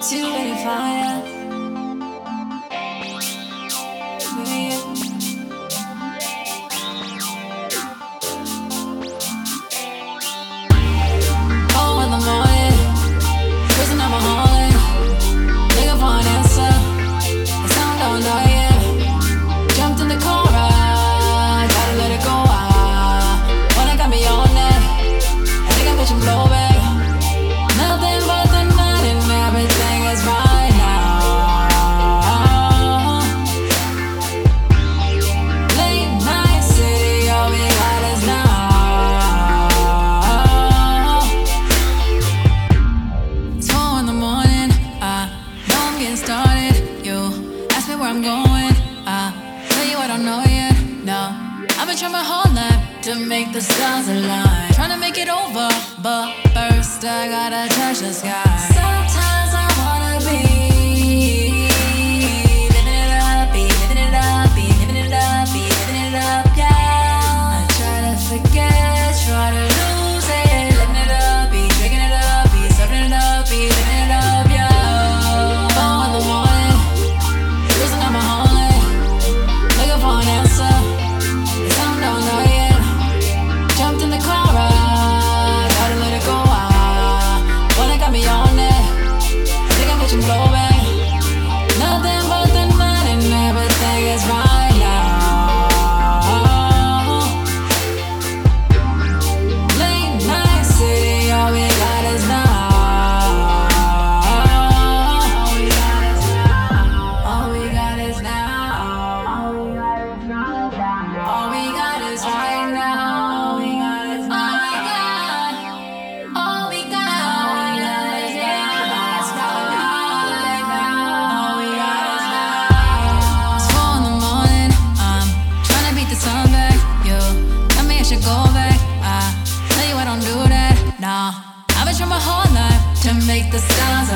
too many I'm going. I tell you I don't know yet. No, I've been trying my whole life to make the stars align. Trying to make it over, but first I gotta touch the sky. pushing my whole life to make the stars